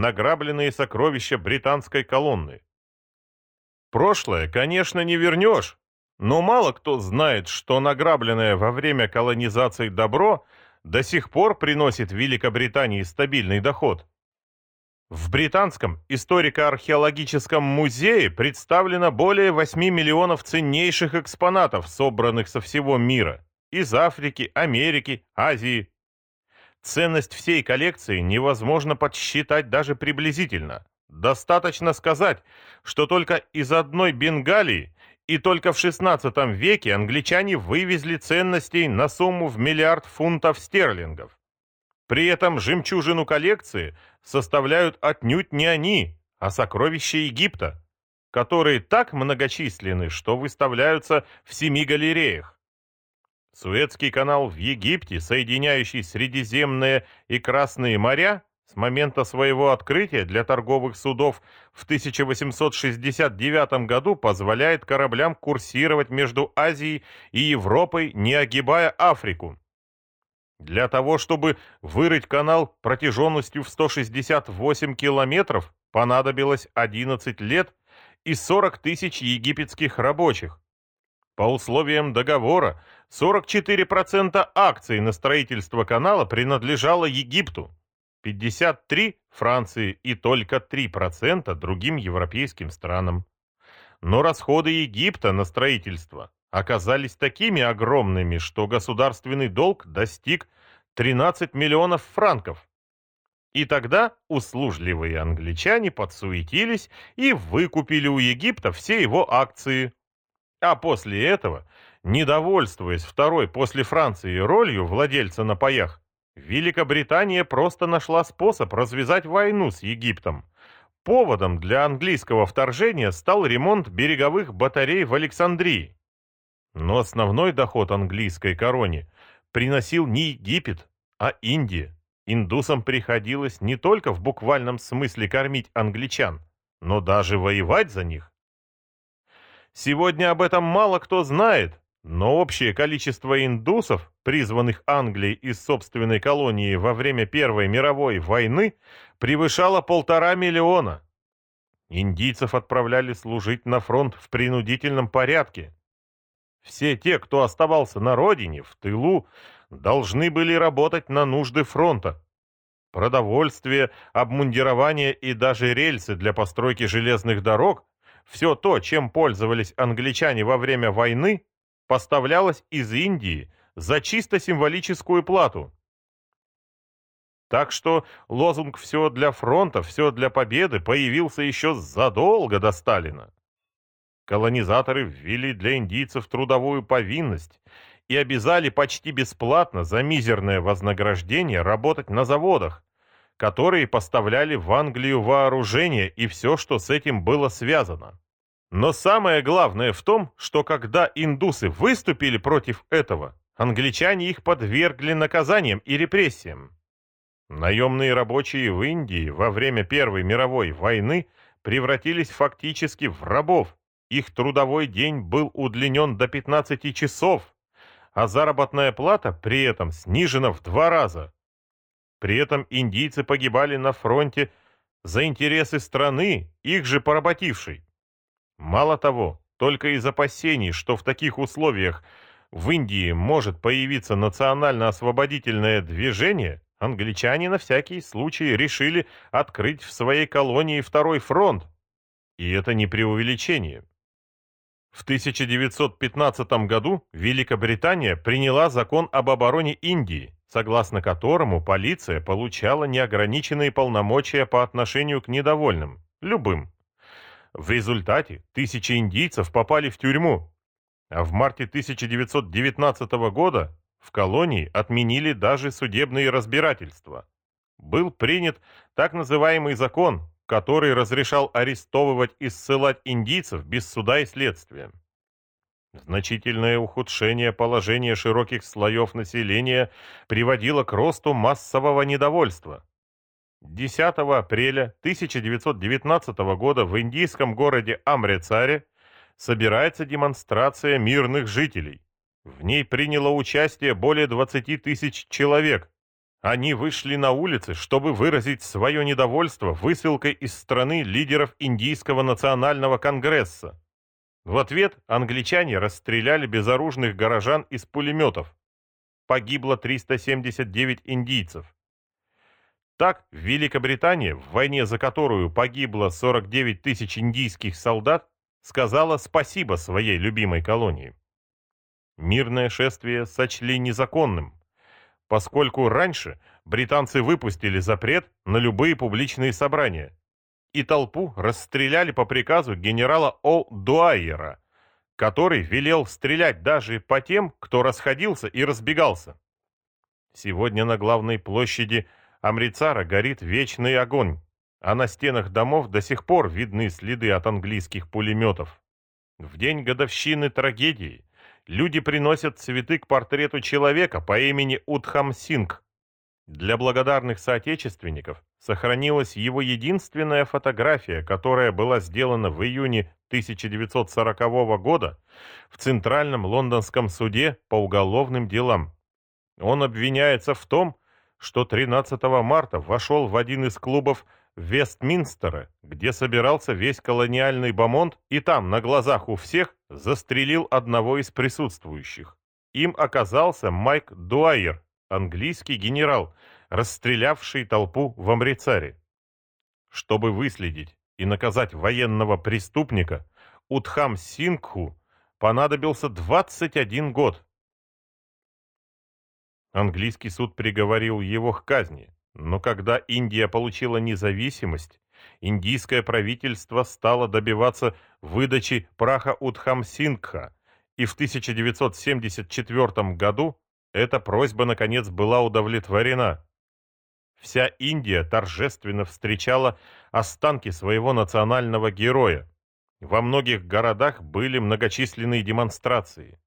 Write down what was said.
награбленные сокровища британской колонны. Прошлое, конечно, не вернешь, но мало кто знает, что награбленное во время колонизации добро до сих пор приносит Великобритании стабильный доход. В Британском историко-археологическом музее представлено более 8 миллионов ценнейших экспонатов, собранных со всего мира, из Африки, Америки, Азии. Ценность всей коллекции невозможно подсчитать даже приблизительно. Достаточно сказать, что только из одной Бенгалии и только в XVI веке англичане вывезли ценностей на сумму в миллиард фунтов стерлингов. При этом жемчужину коллекции составляют отнюдь не они, а сокровища Египта, которые так многочисленны, что выставляются в семи галереях. Суэцкий канал в Египте, соединяющий Средиземное и Красные моря, с момента своего открытия для торговых судов в 1869 году позволяет кораблям курсировать между Азией и Европой, не огибая Африку. Для того, чтобы вырыть канал протяженностью в 168 километров, понадобилось 11 лет и 40 тысяч египетских рабочих. По условиям договора, 44% акций на строительство канала принадлежало Египту, 53% Франции и только 3% другим европейским странам. Но расходы Египта на строительство оказались такими огромными, что государственный долг достиг 13 миллионов франков. И тогда услужливые англичане подсуетились и выкупили у Египта все его акции. А после этого, недовольствуясь второй после Франции ролью владельца на паях, Великобритания просто нашла способ развязать войну с Египтом. Поводом для английского вторжения стал ремонт береговых батарей в Александрии. Но основной доход английской короне приносил не Египет, а Индия. Индусам приходилось не только в буквальном смысле кормить англичан, но даже воевать за них. Сегодня об этом мало кто знает, но общее количество индусов, призванных Англией из собственной колонии во время Первой мировой войны, превышало полтора миллиона. Индийцев отправляли служить на фронт в принудительном порядке, все те, кто оставался на родине, в тылу, должны были работать на нужды фронта. Продовольствие, обмундирование и даже рельсы для постройки железных дорог – все то, чем пользовались англичане во время войны, поставлялось из Индии за чисто символическую плату. Так что лозунг «все для фронта, все для победы» появился еще задолго до Сталина. Колонизаторы ввели для индийцев трудовую повинность и обязали почти бесплатно за мизерное вознаграждение работать на заводах, которые поставляли в Англию вооружение и все, что с этим было связано. Но самое главное в том, что когда индусы выступили против этого, англичане их подвергли наказаниям и репрессиям. Наемные рабочие в Индии во время Первой мировой войны превратились фактически в рабов, их трудовой день был удлинен до 15 часов, а заработная плата при этом снижена в два раза. При этом индийцы погибали на фронте за интересы страны, их же поработившей. Мало того, только из опасений, что в таких условиях в Индии может появиться национально-освободительное движение, англичане на всякий случай решили открыть в своей колонии второй фронт. И это не преувеличение. В 1915 году Великобритания приняла закон об обороне Индии, согласно которому полиция получала неограниченные полномочия по отношению к недовольным, любым. В результате тысячи индийцев попали в тюрьму, а в марте 1919 года в колонии отменили даже судебные разбирательства. Был принят так называемый закон который разрешал арестовывать и ссылать индийцев без суда и следствия. Значительное ухудшение положения широких слоев населения приводило к росту массового недовольства. 10 апреля 1919 года в индийском городе Амрицаре собирается демонстрация мирных жителей. В ней приняло участие более 20 тысяч человек, Они вышли на улицы, чтобы выразить свое недовольство высылкой из страны лидеров Индийского национального конгресса. В ответ англичане расстреляли безоружных горожан из пулеметов. Погибло 379 индийцев. Так, Великобритания, в войне за которую погибло 49 тысяч индийских солдат, сказала спасибо своей любимой колонии. Мирное шествие сочли незаконным, поскольку раньше британцы выпустили запрет на любые публичные собрания, и толпу расстреляли по приказу генерала О. Дуайера, который велел стрелять даже по тем, кто расходился и разбегался. Сегодня на главной площади Амрицара горит вечный огонь, а на стенах домов до сих пор видны следы от английских пулеметов. В день годовщины трагедии люди приносят цветы к портрету человека по имени Утхам Синг. Для благодарных соотечественников сохранилась его единственная фотография, которая была сделана в июне 1940 года в Центральном лондонском суде по уголовным делам. Он обвиняется в том, что 13 марта вошел в один из клубов Вестминстера, где собирался весь колониальный бомонд, и там, на глазах у всех, застрелил одного из присутствующих. Им оказался Майк Дуайер, английский генерал, расстрелявший толпу в Амрицаре. Чтобы выследить и наказать военного преступника, Утхам Сингху понадобился 21 год. Английский суд приговорил его к казни, но когда Индия получила независимость, индийское правительство стало добиваться выдачи праха Утхамсингха, и в 1974 году эта просьба наконец была удовлетворена. Вся Индия торжественно встречала останки своего национального героя. Во многих городах были многочисленные демонстрации.